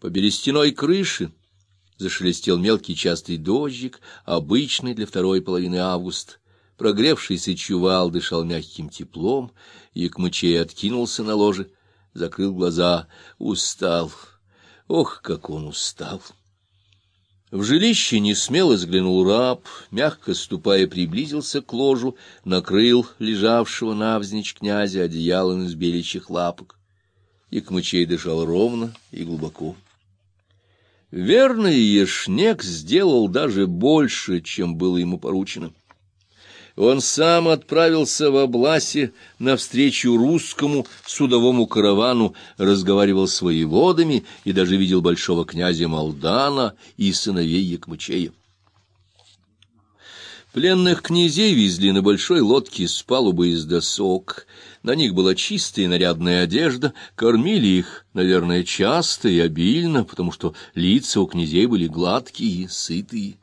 По берестяной крыше зашелестел мелкий частый дождик, обычный для второй половины августа. Прогревшийся чувал дышал мягким теплом, Якмычей откинулся на ложе, закрыл глаза, устал. Ох, как он устал! В жилище не смело взглянул раб, мягко ступая приблизился к ложу, накрыл лежавшего навзничь князя одеялом из беличьих лапок. Якмычей дышал ровно и глубоко. Верный Ешнек сделал даже больше, чем было ему поручено. Он сам отправился в Обласе навстречу русскому судовому каравану, разговаривал с воеводами и даже видел большого князя Молдана и сыновей Якмычея. Пленных князей везли на большой лодке с палубы из досок. На них была чистая нарядная одежда, кормили их, наверное, часто и обильно, потому что лица у князей были гладкие, сытые.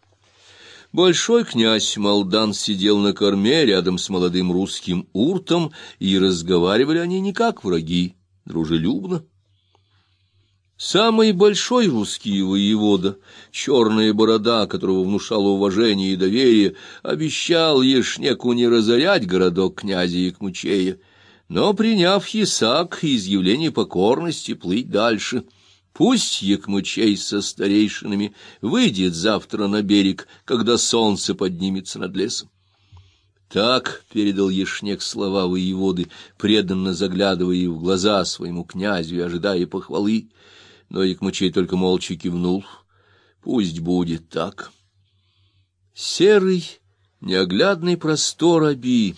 Большой князь Молдан сидел на корме рядом с молодым русским уртом, и разговаривали они не как враги, дружелюбно. Самый большой русский воевода, черная борода, которого внушало уважение и доверие, обещал Ешнеку не разорять городок князя Якмучея, но, приняв Ясак и изъявление покорности, плыть дальше. Пусть Якмучей со старейшинами выйдет завтра на берег, когда солнце поднимется над лесом. Так передал Ешнек слова воеводы, преданно заглядывая в глаза своему князю и ожидая похвалы но Якмачей только молча кивнул. Пусть будет так. Серый, неоглядный простор Аби,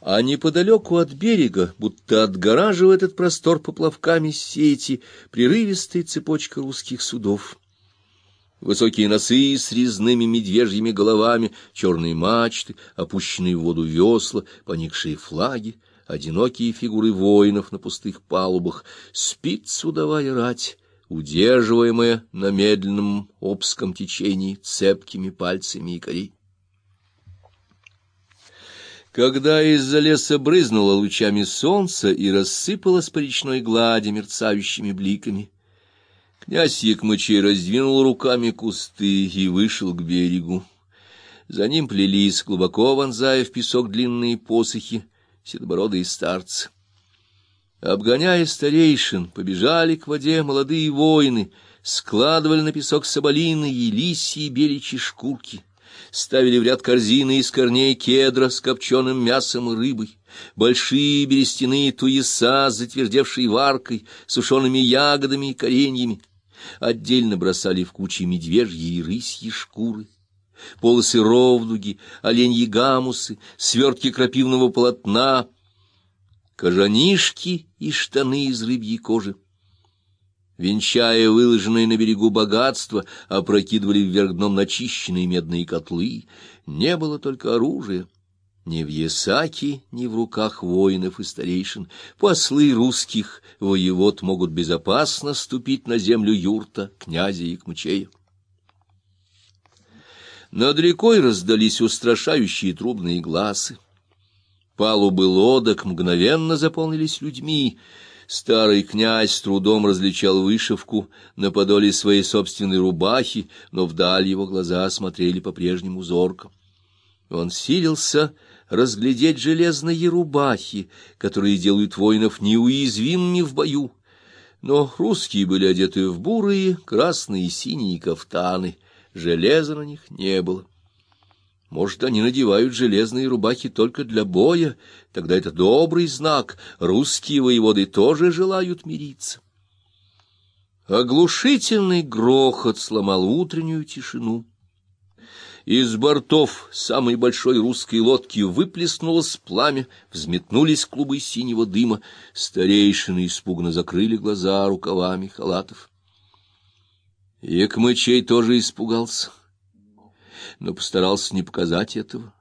а неподалеку от берега, будто отгораживая этот простор поплавками сети, прерывистая цепочка русских судов. Высокие носы с резными медвежьими головами, черные мачты, опущенные в воду весла, поникшие флаги, одинокие фигуры воинов на пустых палубах, спит судовая рать, удерживаемая на медленном обском течении цепкими пальцами якорей. Когда из-за леса брызнуло лучами солнца и рассыпалось по речной глади мерцающими бликами, князь Якмычей раздвинул руками кусты и вышел к берегу. За ним плелись, глубоко вонзая в песок длинные посохи, седобородые старцы. Обгоняя старейшин, побежали к воде молодые воины, складывали на песок соболиные, лисьи и беличьи шкурки, ставили в ряд корзины из корней кедра с копченым мясом и рыбой, большие берестяные туеса с затвердевшей варкой, сушеными ягодами и кореньями. Отдельно бросали в кучи медвежьи и рысьи шкуры полосы ровдуги, оленьи гамусы, свертки крапивного полотна — кожанишки и штаны из рыбьей кожи. Венчая выложенное на берегу богатство, опрокидывали вверх дном начищенные медные котлы. Не было только оружия. Ни в Ясаке, ни в руках воинов и старейшин послы русских воевод могут безопасно ступить на землю юрта князя Якмычея. Над рекой раздались устрашающие трубные глазы. Палубы лодок мгновенно заполнились людьми. Старый князь с трудом различал вышивку на подоле своей собственной рубахи, но вдаль его глаза смотрели по-прежнему зорко. Он силился разглядеть железные рубахи, которые делают воинов неуязвимыми в бою. Но русские были одеты в бурые, красные и синие кафтаны, железа на них не было. Может, они надевают железные рубахи только для боя, тогда это добрый знак, русские воеводы тоже желают мириться. Оглушительный грохот сломал утреннюю тишину. Из бортов самой большой русской лодки выплеснулось пламя, взметнулись клубы синего дыма, старейшины испуганно закрыли глаза рукавами халатов. Якмычей тоже испугался но постарался не показать этого.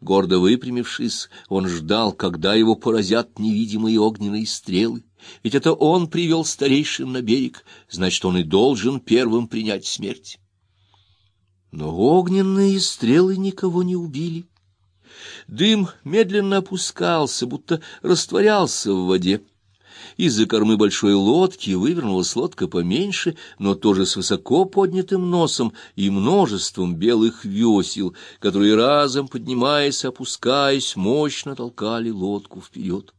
Гордо выпрямившись, он ждал, когда его поразят невидимые огненные стрелы. Ведь это он привел старейшин на берег, значит, он и должен первым принять смерть. Но огненные стрелы никого не убили. Дым медленно опускался, будто растворялся в воде. Из-за кормы большой лодки вывернулась лодка поменьше, но тоже с высоко поднятым носом и множеством белых весел, которые разом, поднимаясь, опускаясь, мощно толкали лодку вперед.